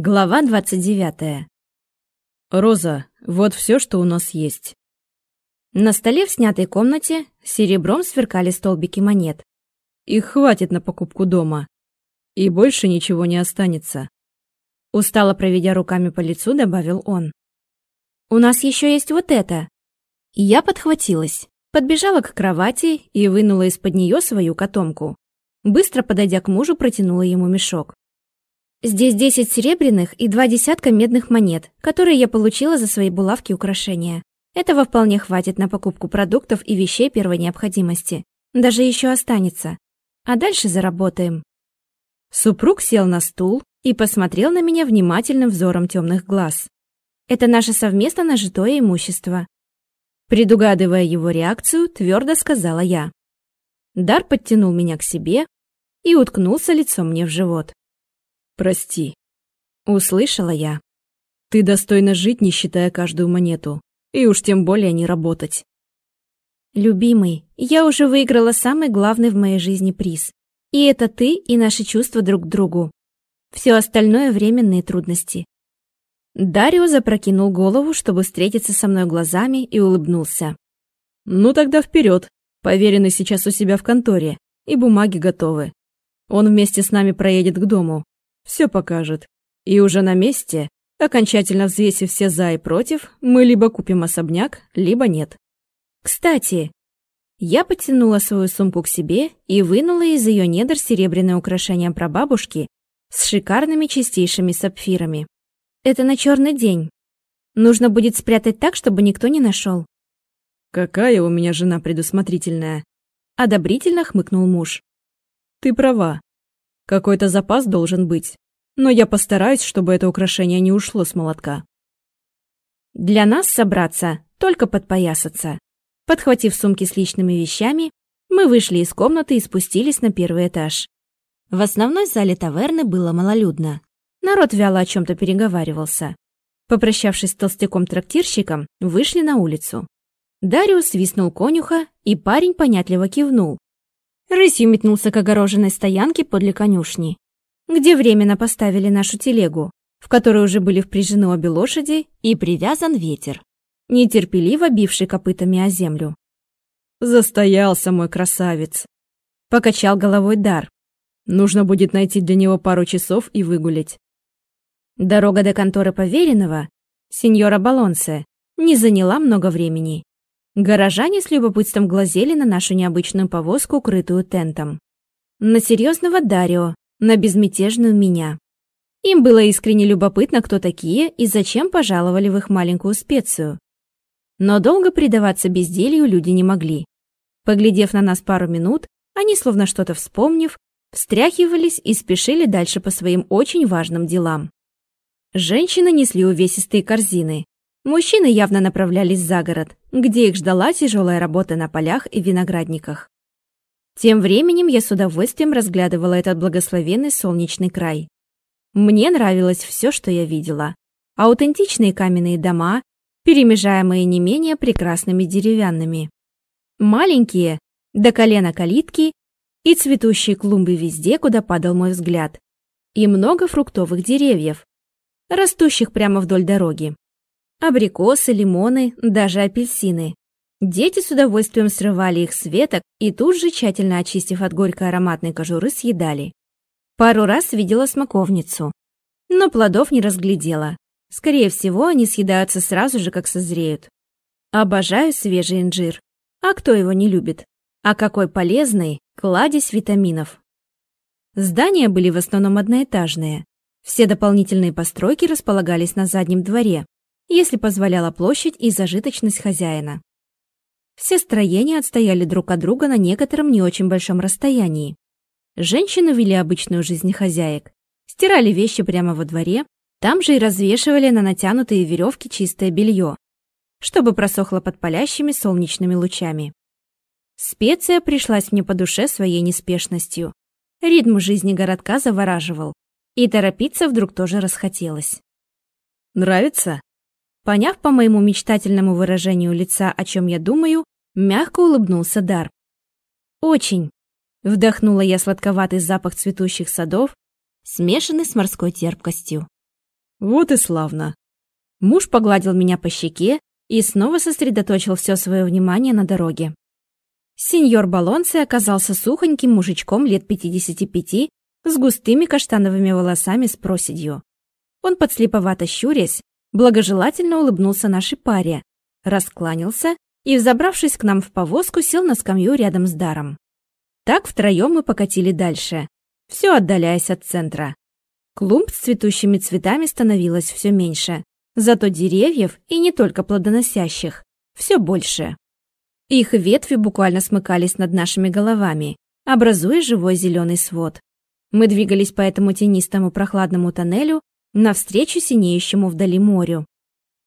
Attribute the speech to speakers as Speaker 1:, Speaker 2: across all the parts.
Speaker 1: Глава 29.
Speaker 2: «Роза, вот все, что у нас есть».
Speaker 1: На столе в снятой комнате серебром сверкали столбики монет.
Speaker 2: «Их хватит на покупку дома. И больше ничего не останется».
Speaker 1: Устало проведя руками по лицу, добавил он. «У нас еще есть вот это». Я подхватилась, подбежала к кровати и вынула из-под нее свою котомку. Быстро подойдя к мужу, протянула ему мешок. Здесь десять серебряных и два десятка медных монет, которые я получила за свои булавки украшения. Этого вполне хватит на покупку продуктов и вещей первой необходимости. Даже еще останется. А дальше заработаем. Супруг сел на стул и посмотрел на меня внимательным взором темных глаз. Это наше совместно нажитое имущество. Предугадывая его реакцию, твердо сказала я. Дар подтянул меня к себе и уткнулся лицом мне в живот.
Speaker 2: «Прости», —
Speaker 1: услышала я.
Speaker 2: «Ты достойна жить, не считая каждую монету, и уж тем более не работать».
Speaker 1: «Любимый, я уже выиграла самый главный в моей жизни приз. И это ты и наши чувства друг к другу. Все остальное — временные трудности». Дарио запрокинул голову, чтобы встретиться со мной глазами, и улыбнулся.
Speaker 2: «Ну тогда вперед. Поверенный сейчас у себя в конторе, и бумаги готовы. Он вместе с нами проедет к дому все покажет. И уже на месте, окончательно взвесив все «за» и «против», мы либо купим особняк, либо нет.
Speaker 1: Кстати, я потянула свою сумку к себе и вынула из ее недр серебряное украшение прабабушки с шикарными чистейшими сапфирами. Это на черный день. Нужно будет спрятать так, чтобы никто не нашел.
Speaker 2: «Какая у меня жена предусмотрительная!»
Speaker 1: Одобрительно хмыкнул муж.
Speaker 2: «Ты права. Какой-то запас должен быть. Но я постараюсь, чтобы это украшение не ушло с молотка.
Speaker 1: Для нас собраться, только подпоясаться. Подхватив сумки с личными вещами, мы вышли из комнаты и спустились на первый этаж. В основной зале таверны было малолюдно. Народ вяло о чем-то переговаривался. Попрощавшись с толстяком-трактирщиком, вышли на улицу. Дариус свистнул конюха, и парень понятливо кивнул, Рысью метнулся к огороженной стоянке подле конюшни, где временно поставили нашу телегу, в которой уже были впряжены обе лошади и привязан ветер, нетерпеливо бивший копытами о землю.
Speaker 2: «Застоялся мой красавец!» — покачал головой Дар. «Нужно будет найти для него пару часов и выгулять».
Speaker 1: Дорога до конторы поверенного, сеньора Балонсе, не заняла много времени. Горожане с любопытством глазели на нашу необычную повозку, укрытую тентом. На серьезного Дарио, на безмятежную меня. Им было искренне любопытно, кто такие и зачем пожаловали в их маленькую специю. Но долго предаваться безделью люди не могли. Поглядев на нас пару минут, они, словно что-то вспомнив, встряхивались и спешили дальше по своим очень важным делам. Женщины несли увесистые корзины, Мужчины явно направлялись за город, где их ждала тяжелая работа на полях и виноградниках. Тем временем я с удовольствием разглядывала этот благословенный солнечный край. Мне нравилось все, что я видела. Аутентичные каменные дома, перемежаемые не менее прекрасными деревянными. Маленькие, до колена калитки и цветущие клумбы везде, куда падал мой взгляд. И много фруктовых деревьев, растущих прямо вдоль дороги. Абрикосы, лимоны, даже апельсины. Дети с удовольствием срывали их с веток и тут же, тщательно очистив от горькой ароматной кожуры, съедали. Пару раз видела смоковницу, но плодов не разглядела. Скорее всего, они съедаются сразу же, как созреют. Обожаю свежий инжир. А кто его не любит? А какой полезный, кладезь витаминов. Здания были в основном одноэтажные. Все дополнительные постройки располагались на заднем дворе, если позволяла площадь и зажиточность хозяина. Все строения отстояли друг от друга на некотором не очень большом расстоянии. Женщины вели обычную жизнь хозяек, стирали вещи прямо во дворе, там же и развешивали на натянутые веревки чистое белье, чтобы просохло под палящими солнечными лучами. Специя пришлась мне по душе своей неспешностью. Ритм жизни городка завораживал, и торопиться вдруг тоже расхотелось.
Speaker 2: «Нравится?»
Speaker 1: Поняв по моему мечтательному выражению лица, о чем я думаю, мягко улыбнулся Дар. «Очень!» — вдохнула я сладковатый запах цветущих садов, смешанный с морской терпкостью.
Speaker 2: Вот и славно.
Speaker 1: Муж погладил меня по щеке и снова сосредоточил все свое внимание на дороге. Сеньор Балонце оказался сухоньким мужичком лет 55 с густыми каштановыми волосами с проседью. Он подслеповато щурясь, благожелательно улыбнулся нашей паре, раскланялся и, взобравшись к нам в повозку, сел на скамью рядом с Даром. Так втроем мы покатили дальше, все отдаляясь от центра. Клумб с цветущими цветами становилось все меньше, зато деревьев, и не только плодоносящих, все больше. Их ветви буквально смыкались над нашими головами, образуя живой зеленый свод. Мы двигались по этому тенистому прохладному тоннелю навстречу синеющему вдали морю.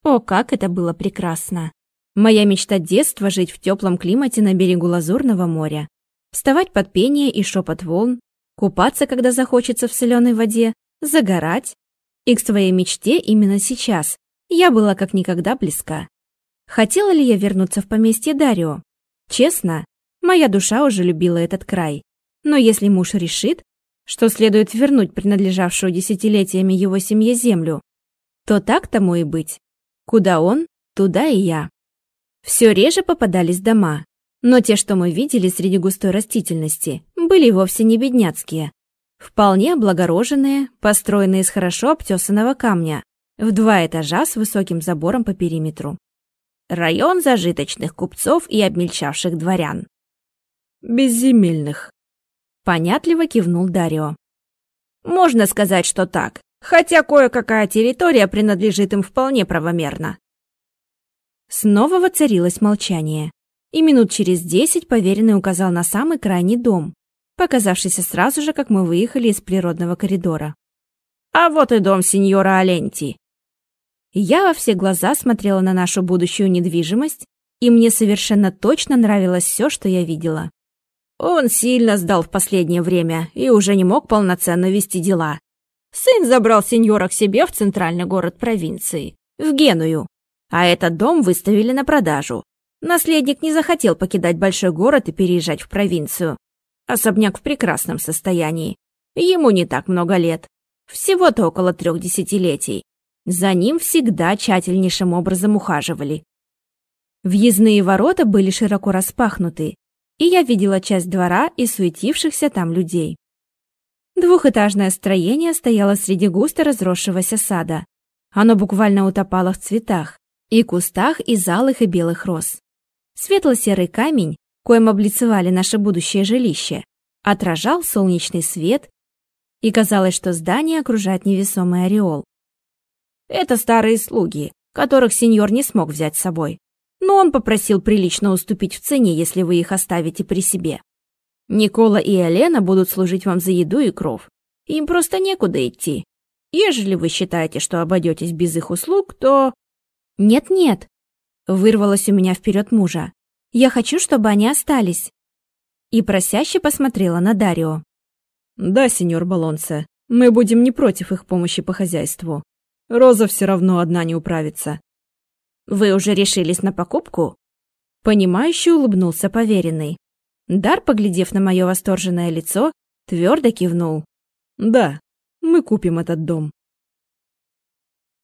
Speaker 1: О, как это было прекрасно! Моя мечта детства — жить в теплом климате на берегу Лазурного моря, вставать под пение и шепот волн, купаться, когда захочется в соленой воде, загорать. И к своей мечте именно сейчас я была как никогда близка. Хотела ли я вернуться в поместье Дарио? Честно, моя душа уже любила этот край. Но если муж решит, что следует вернуть принадлежавшую десятилетиями его семье землю, то так тому и быть. Куда он, туда и я. Все реже попадались дома, но те, что мы видели среди густой растительности, были вовсе не бедняцкие. Вполне облагороженные, построенные из хорошо обтесанного камня, в два этажа с высоким забором по периметру. Район зажиточных купцов и обмельчавших дворян.
Speaker 2: Безземельных.
Speaker 1: Понятливо кивнул Дарио. Можно сказать, что так, хотя кое-какая территория принадлежит им вполне правомерно. Снова воцарилось молчание, и минут через десять поверенный указал на самый крайний дом, показавшийся сразу же, как мы выехали из природного коридора. «А вот и дом сеньора Аленти». Я во все глаза смотрела на нашу будущую недвижимость, и мне совершенно точно нравилось все, что я видела. Он сильно сдал в последнее время и уже не мог полноценно вести дела. Сын забрал сеньора к себе в центральный город провинции, в Геную, а этот дом выставили на продажу. Наследник не захотел покидать большой город и переезжать в провинцию. Особняк в прекрасном состоянии. Ему не так много лет. Всего-то около трех десятилетий. За ним всегда тщательнейшим образом ухаживали. Въездные ворота были широко распахнуты, и я видела часть двора и суетившихся там людей. Двухэтажное строение стояло среди густо разросшегося сада. Оно буквально утопало в цветах, и кустах из алых и белых роз. Светло-серый камень, коим облицевали наше будущее жилище, отражал солнечный свет, и казалось, что здание окружает невесомый ореол. Это старые слуги, которых сеньор не смог взять с собой но он попросил прилично уступить в цене, если вы их оставите при себе. Никола и Елена будут служить вам за еду и кров. Им просто некуда идти. Ежели вы считаете, что обойдетесь без их услуг, то... Нет-нет, вырвалось у меня вперед мужа. Я хочу, чтобы они остались. И просяще посмотрела на Дарио.
Speaker 2: Да, сеньор Балонце, мы будем не против их помощи по хозяйству. Роза все равно одна не управится.
Speaker 1: Вы уже решились на покупку? Понимающе улыбнулся поверенный. Дар, поглядев на мое восторженное лицо, твердо кивнул.
Speaker 2: Да, мы купим этот дом.